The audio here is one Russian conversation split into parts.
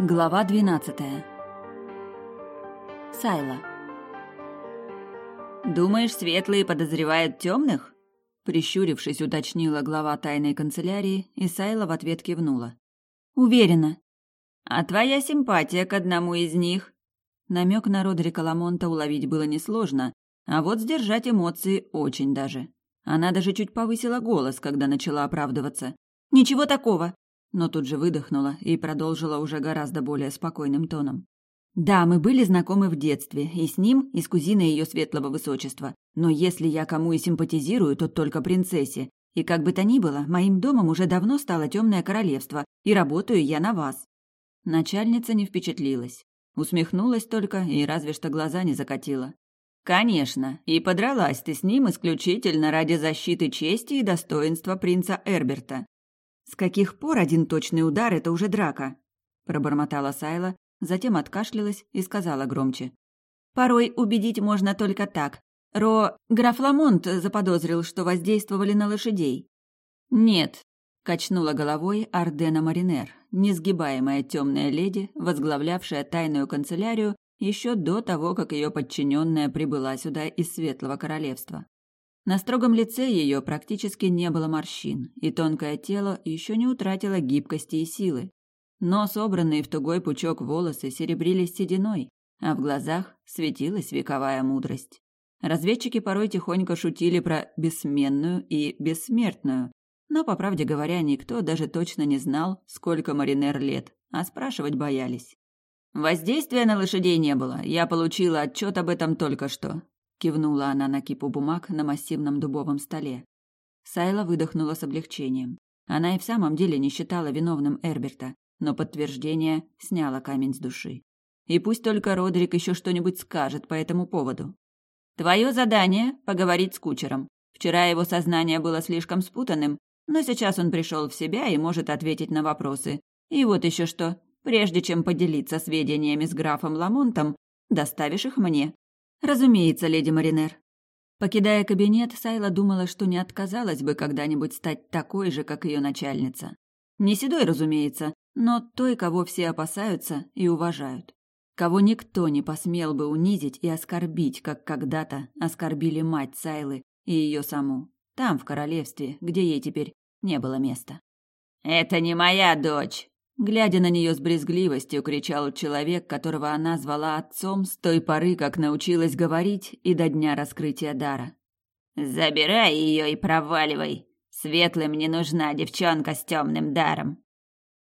Глава двенадцатая. Сайла. «Думаешь, светлые подозревают темных?» Прищурившись, уточнила глава тайной канцелярии, и Сайла в ответ кивнула. «Уверена». «А твоя симпатия к одному из них?» Намек на Родрика Ламонта уловить было несложно, а вот сдержать эмоции очень даже. Она даже чуть повысила голос, когда начала оправдываться. «Ничего такого но тут же выдохнула и продолжила уже гораздо более спокойным тоном. Да, мы были знакомы в детстве, и с ним, и с кузиной ее светлого высочества. Но если я кому и симпатизирую, то только принцессе. И как бы то ни было, моим домом уже давно стало темное королевство, и работаю я на вас. Начальница не впечатлилась. Усмехнулась только и разве что глаза не закатила. Конечно, и подралась ты с ним исключительно ради защиты чести и достоинства принца Эрберта. С каких пор один точный удар – это уже драка? Пробормотала Сайла, затем откашлялась и сказала громче. Порой убедить можно только так. Ро... Граф Ламонт заподозрил, что воздействовали на лошадей. Нет, качнула головой Ардена Маринер, несгибаемая темная леди, возглавлявшая тайную канцелярию еще до того, как ее подчиненная прибыла сюда из Светлого Королевства. На строгом лице ее практически не было морщин, и тонкое тело еще не утратило гибкости и силы. Но собранные в тугой пучок волосы серебрились сединой, а в глазах светилась вековая мудрость. Разведчики порой тихонько шутили про бессменную и бессмертную, но, по правде говоря, никто даже точно не знал, сколько Маринер лет, а спрашивать боялись. Воздействия на лошадей не было, я получила отчет об этом только что кивнула она на кипу бумаг на массивном дубовом столе. Сайла выдохнула с облегчением. Она и в самом деле не считала виновным Эрберта, но подтверждение сняло камень с души. И пусть только Родрик еще что-нибудь скажет по этому поводу. Твое задание – поговорить с кучером. Вчера его сознание было слишком спутанным, но сейчас он пришел в себя и может ответить на вопросы. И вот еще что. Прежде чем поделиться сведениями с графом Ламонтом, доставишь их мне. Разумеется, леди Маринер. Покидая кабинет, Сайла думала, что не отказалась бы когда-нибудь стать такой же, как ее начальница. Не седой, разумеется, но той, кого все опасаются и уважают. Кого никто не посмел бы унизить и оскорбить, как когда-то оскорбили мать Сайлы и ее саму. Там, в королевстве, где ей теперь не было места. «Это не моя дочь!» Глядя на нее с брезгливостью, кричал человек, которого она звала отцом с той поры, как научилась говорить, и до дня раскрытия дара. «Забирай ее и проваливай! Светлым не нужна девчонка с темным даром!»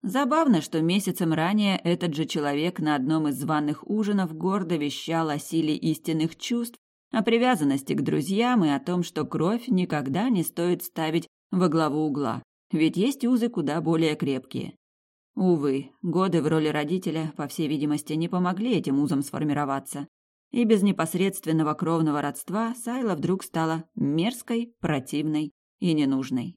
Забавно, что месяцем ранее этот же человек на одном из званых ужинов гордо вещал о силе истинных чувств, о привязанности к друзьям и о том, что кровь никогда не стоит ставить во главу угла, ведь есть узы куда более крепкие. Увы, годы в роли родителя, по всей видимости, не помогли этим узам сформироваться. И без непосредственного кровного родства Сайла вдруг стала мерзкой, противной и ненужной.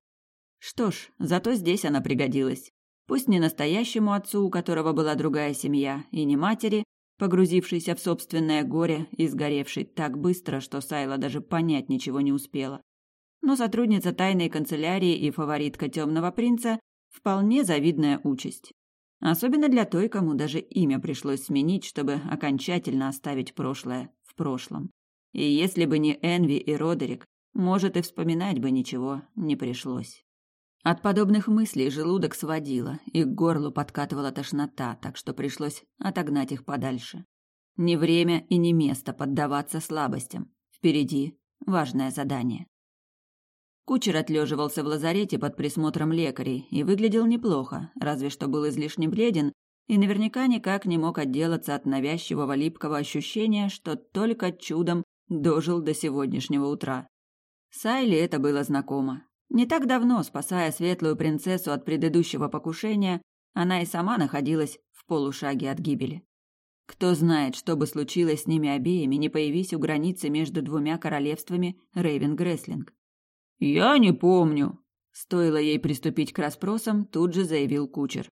Что ж, зато здесь она пригодилась. Пусть не настоящему отцу, у которого была другая семья, и не матери, погрузившейся в собственное горе и сгоревшей так быстро, что Сайла даже понять ничего не успела. Но сотрудница тайной канцелярии и фаворитка темного принца Вполне завидная участь. Особенно для той, кому даже имя пришлось сменить, чтобы окончательно оставить прошлое в прошлом. И если бы не Энви и Родерик, может, и вспоминать бы ничего не пришлось. От подобных мыслей желудок сводило, и к горлу подкатывала тошнота, так что пришлось отогнать их подальше. Не время и не место поддаваться слабостям. Впереди важное задание. Кучер отлеживался в лазарете под присмотром лекарей и выглядел неплохо, разве что был излишне бледен и наверняка никак не мог отделаться от навязчивого липкого ощущения, что только чудом дожил до сегодняшнего утра. Сайли это было знакомо. Не так давно, спасая светлую принцессу от предыдущего покушения, она и сама находилась в полушаге от гибели. Кто знает, что бы случилось с ними обеими, не появись у границы между двумя королевствами Рейвен Греслинг. «Я не помню». Стоило ей приступить к расспросам, тут же заявил кучер.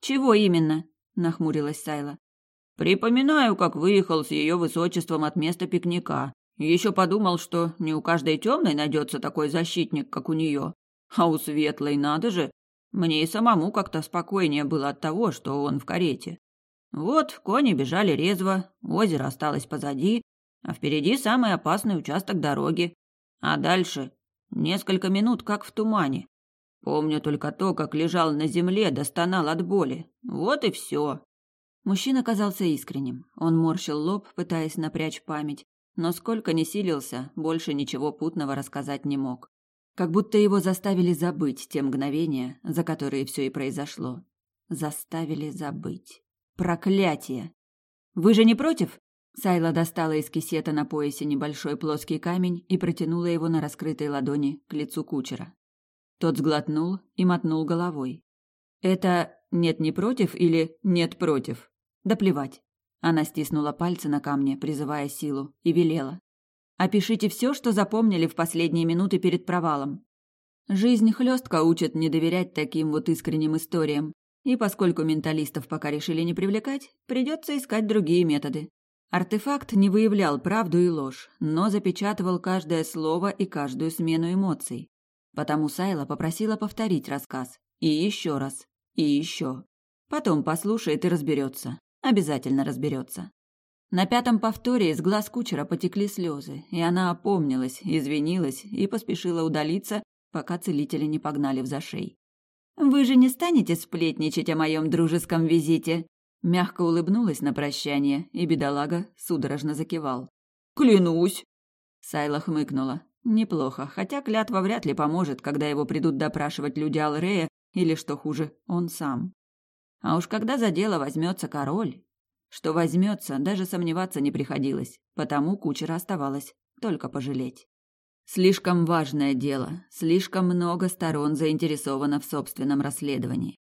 «Чего именно?» – нахмурилась Сайла. «Припоминаю, как выехал с ее высочеством от места пикника. Еще подумал, что не у каждой темной найдется такой защитник, как у нее. А у светлой надо же. Мне и самому как-то спокойнее было от того, что он в карете. Вот, кони бежали резво, озеро осталось позади, а впереди самый опасный участок дороги. А дальше несколько минут как в тумане. Помню только то, как лежал на земле, достонал от боли. Вот и все. Мужчина казался искренним. Он морщил лоб, пытаясь напрячь память, но сколько ни силился, больше ничего путного рассказать не мог. Как будто его заставили забыть те мгновения, за которые все и произошло. Заставили забыть. Проклятие! Вы же не против? Сайла достала из кисета на поясе небольшой плоский камень и протянула его на раскрытой ладони к лицу кучера. Тот сглотнул и мотнул головой. Это нет не против или нет против? Да плевать. Она стиснула пальцы на камне, призывая силу, и велела: "Опишите все, что запомнили в последние минуты перед провалом". Жизнь хлестко учит не доверять таким вот искренним историям, и поскольку менталистов пока решили не привлекать, придется искать другие методы. Артефакт не выявлял правду и ложь, но запечатывал каждое слово и каждую смену эмоций. Потому Сайла попросила повторить рассказ. И еще раз. И еще. Потом послушает и разберется. Обязательно разберется. На пятом повторе из глаз кучера потекли слезы, и она опомнилась, извинилась и поспешила удалиться, пока целители не погнали в зашей. «Вы же не станете сплетничать о моем дружеском визите?» Мягко улыбнулась на прощание, и бедолага судорожно закивал. «Клянусь!» Сайла хмыкнула. Неплохо, хотя клятва вряд ли поможет, когда его придут допрашивать люди Алрея или, что хуже, он сам. А уж когда за дело возьмется король... Что возьмется, даже сомневаться не приходилось, потому кучера оставалось только пожалеть. Слишком важное дело, слишком много сторон заинтересовано в собственном расследовании.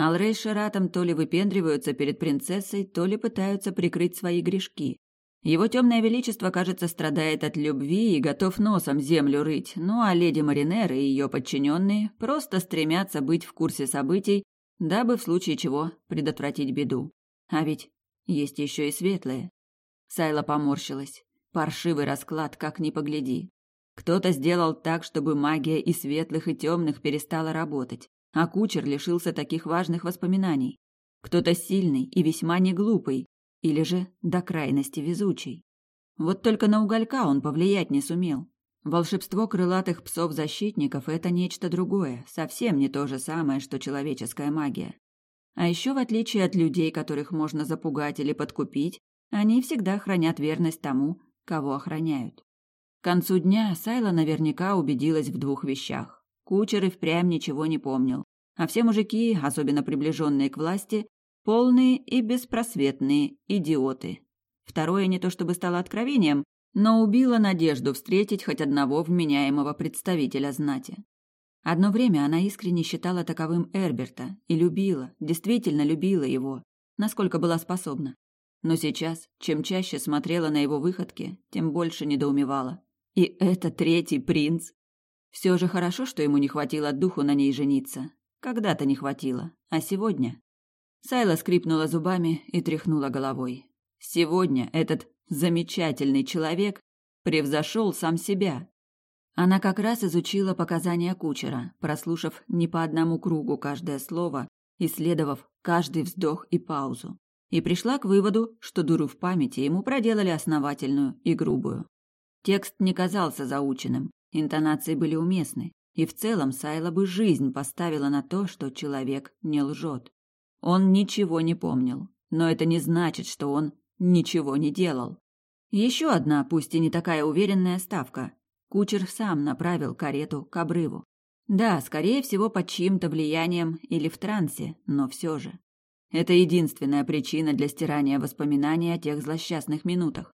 Алрей с Шаратом то ли выпендриваются перед принцессой, то ли пытаются прикрыть свои грешки. Его темное величество, кажется, страдает от любви и готов носом землю рыть, ну а леди Маринер и ее подчиненные просто стремятся быть в курсе событий, дабы в случае чего предотвратить беду. А ведь есть еще и светлые. Сайла поморщилась. Паршивый расклад, как ни погляди. Кто-то сделал так, чтобы магия и светлых, и темных перестала работать, а кучер лишился таких важных воспоминаний. Кто-то сильный и весьма неглупый, или же до крайности везучий. Вот только на уголька он повлиять не сумел. Волшебство крылатых псов-защитников – это нечто другое, совсем не то же самое, что человеческая магия. А еще, в отличие от людей, которых можно запугать или подкупить, они всегда хранят верность тому, кого охраняют. К концу дня Сайла наверняка убедилась в двух вещах. Кучер и впрямь ничего не помнил, а все мужики, особенно приближенные к власти, Полные и беспросветные идиоты. Второе не то чтобы стало откровением, но убило надежду встретить хоть одного вменяемого представителя знати. Одно время она искренне считала таковым Эрберта и любила, действительно любила его, насколько была способна. Но сейчас, чем чаще смотрела на его выходки, тем больше недоумевала. И это третий принц. Все же хорошо, что ему не хватило духу на ней жениться. Когда-то не хватило, а сегодня Сайла скрипнула зубами и тряхнула головой. Сегодня этот замечательный человек превзошел сам себя. Она как раз изучила показания кучера, прослушав не по одному кругу каждое слово, исследовав каждый вздох и паузу, и пришла к выводу, что дуру в памяти ему проделали основательную и грубую. Текст не казался заученным, интонации были уместны, и в целом Сайла бы жизнь поставила на то, что человек не лжет. Он ничего не помнил, но это не значит, что он ничего не делал. Еще одна, пусть и не такая уверенная ставка. Кучер сам направил карету к обрыву. Да, скорее всего, под чьим-то влиянием или в трансе, но все же. Это единственная причина для стирания воспоминаний о тех злосчастных минутах.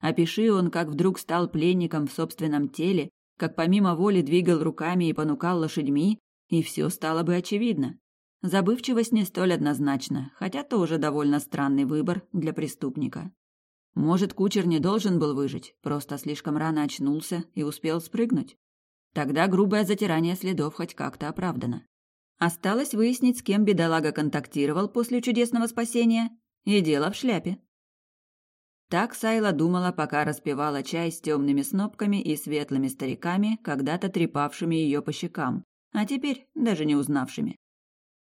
Опиши он, как вдруг стал пленником в собственном теле, как помимо воли двигал руками и понукал лошадьми, и все стало бы очевидно. Забывчивость не столь однозначна, хотя тоже довольно странный выбор для преступника. Может, кучер не должен был выжить, просто слишком рано очнулся и успел спрыгнуть? Тогда грубое затирание следов хоть как-то оправдано. Осталось выяснить, с кем бедолага контактировал после чудесного спасения, и дело в шляпе. Так Сайла думала, пока распивала чай с темными снопками и светлыми стариками, когда-то трепавшими ее по щекам, а теперь даже не узнавшими.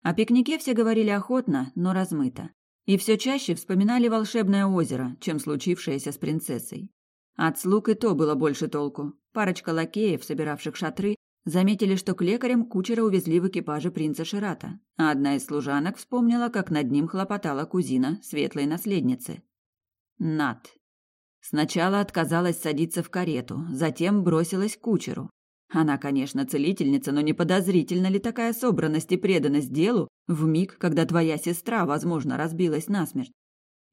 О пикнике все говорили охотно, но размыто. И все чаще вспоминали волшебное озеро, чем случившееся с принцессой. От слуг и то было больше толку. Парочка лакеев, собиравших шатры, заметили, что к лекарям кучера увезли в экипаже принца Ширата, а одна из служанок вспомнила, как над ним хлопотала кузина светлой наследницы. Над. Сначала отказалась садиться в карету, затем бросилась к кучеру. Она, конечно, целительница, но не подозрительна ли такая собранность и преданность делу в миг, когда твоя сестра, возможно, разбилась насмерть?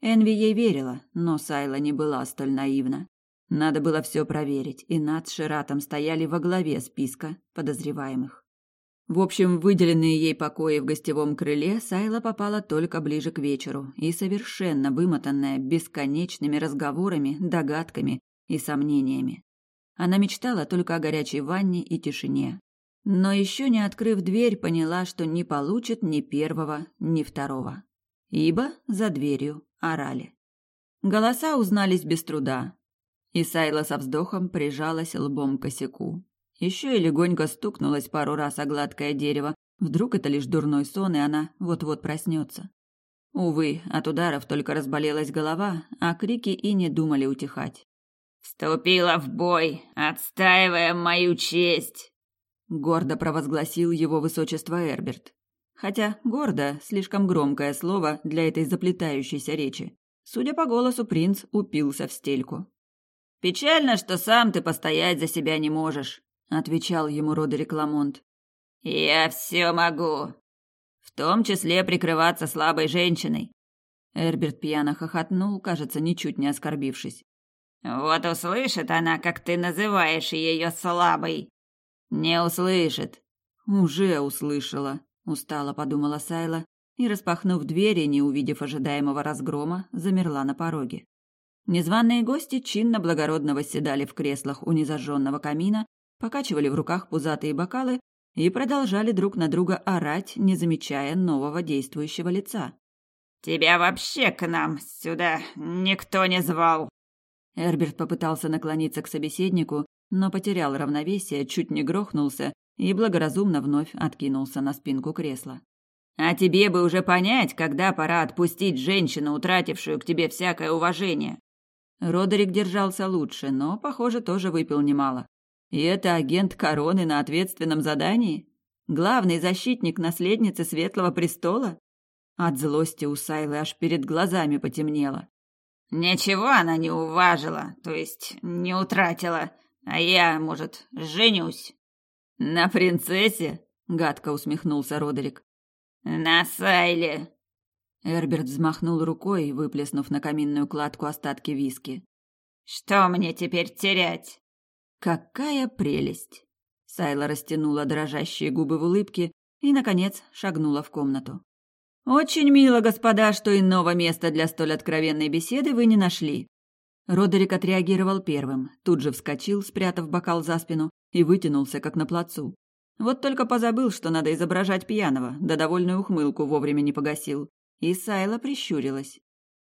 Энви ей верила, но Сайла не была столь наивна. Надо было все проверить, и над Ширатом стояли во главе списка подозреваемых. В общем, выделенные ей покои в гостевом крыле Сайла попала только ближе к вечеру и совершенно вымотанная бесконечными разговорами, догадками и сомнениями. Она мечтала только о горячей ванне и тишине. Но еще не открыв дверь, поняла, что не получит ни первого, ни второго. Ибо за дверью орали. Голоса узнались без труда, и Сайла со вздохом прижалась лбом к косяку. Еще и легонько стукнулась пару раз о гладкое дерево. Вдруг это лишь дурной сон, и она вот-вот проснется. Увы, от ударов только разболелась голова, а крики и не думали утихать. «Вступила в бой, отстаивая мою честь!» Гордо провозгласил его высочество Эрберт. Хотя «гордо» — слишком громкое слово для этой заплетающейся речи. Судя по голосу, принц упился в стельку. Печально, что сам ты постоять за себя не можешь, отвечал ему Родерик Ламонт. Я все могу, в том числе прикрываться слабой женщиной. Эрберт пьяно хохотнул, кажется, ничуть не оскорбившись. Вот услышит она, как ты называешь ее слабой. Не услышит. Уже услышала, устало подумала Сайла и, распахнув двери, не увидев ожидаемого разгрома, замерла на пороге. Незваные гости чинно благородно восседали в креслах у незажженного камина, покачивали в руках пузатые бокалы и продолжали друг на друга орать, не замечая нового действующего лица. «Тебя вообще к нам сюда никто не звал!» Эрберт попытался наклониться к собеседнику, но потерял равновесие, чуть не грохнулся и благоразумно вновь откинулся на спинку кресла. «А тебе бы уже понять, когда пора отпустить женщину, утратившую к тебе всякое уважение. Родерик держался лучше, но, похоже, тоже выпил немало. И это агент короны на ответственном задании? Главный защитник наследницы Светлого престола? От злости у Сайлы аж перед глазами потемнело. Ничего она не уважила, то есть не утратила, а я, может, женюсь. На принцессе? Гадко усмехнулся Родерик. На Сайле, Эрберт взмахнул рукой, выплеснув на каминную кладку остатки виски. Что мне теперь терять? Какая прелесть! Сайла растянула дрожащие губы в улыбке и, наконец, шагнула в комнату. «Очень мило, господа, что иного места для столь откровенной беседы вы не нашли». Родерик отреагировал первым, тут же вскочил, спрятав бокал за спину, и вытянулся, как на плацу. Вот только позабыл, что надо изображать пьяного, да довольную ухмылку вовремя не погасил. И Сайла прищурилась.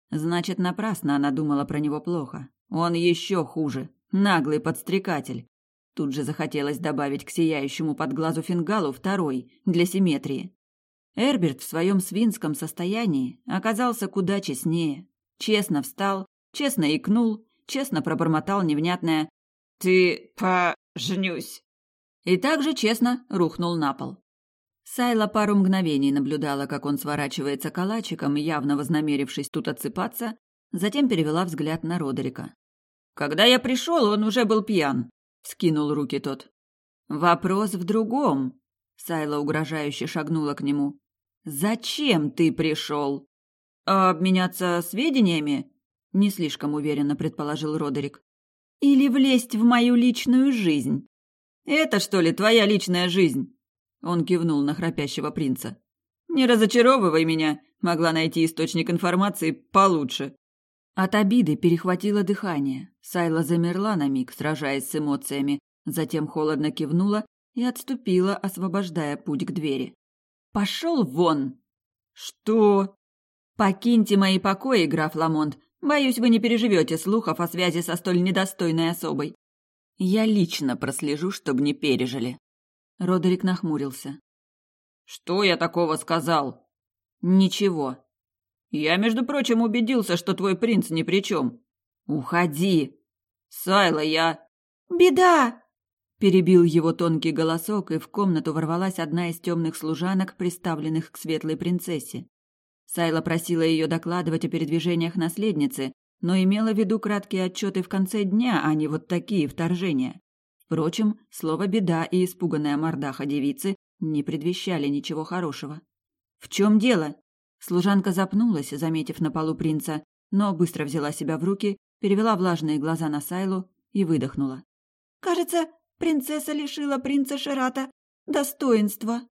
Значит, напрасно она думала про него плохо. Он еще хуже. Наглый подстрекатель. Тут же захотелось добавить к сияющему под глазу фингалу второй, для симметрии. Эрберт в своем свинском состоянии оказался куда честнее. Честно встал, честно икнул, честно пробормотал невнятное «Ты поженюсь». И также честно рухнул на пол. Сайла пару мгновений наблюдала, как он сворачивается калачиком, явно вознамерившись тут отсыпаться, затем перевела взгляд на Родерика. «Когда я пришел, он уже был пьян», — скинул руки тот. «Вопрос в другом», — Сайла угрожающе шагнула к нему. «Зачем ты пришел?» «Обменяться сведениями?» — не слишком уверенно предположил Родерик. «Или влезть в мою личную жизнь?» «Это, что ли, твоя личная жизнь?» Он кивнул на храпящего принца. Не разочаровывай меня, могла найти источник информации получше. От обиды перехватило дыхание. Сайла замерла на миг, сражаясь с эмоциями, затем холодно кивнула и отступила, освобождая путь к двери. Пошел вон. Что? Покиньте мои покои, граф Ламонт. Боюсь, вы не переживете слухов о связи со столь недостойной особой. Я лично прослежу, чтобы не пережили. Родерик нахмурился. Что я такого сказал? Ничего. Я, между прочим, убедился, что твой принц ни при чем. Уходи. Сайла, я... Беда! Перебил его тонкий голосок, и в комнату ворвалась одна из темных служанок, приставленных к светлой принцессе. Сайла просила ее докладывать о передвижениях наследницы, но имела в виду краткие отчеты в конце дня, а не вот такие вторжения. Впрочем, слово «беда» и испуганная мордаха девицы не предвещали ничего хорошего. «В чем дело?» Служанка запнулась, заметив на полу принца, но быстро взяла себя в руки, перевела влажные глаза на Сайлу и выдохнула. «Кажется, принцесса лишила принца Шерата достоинства».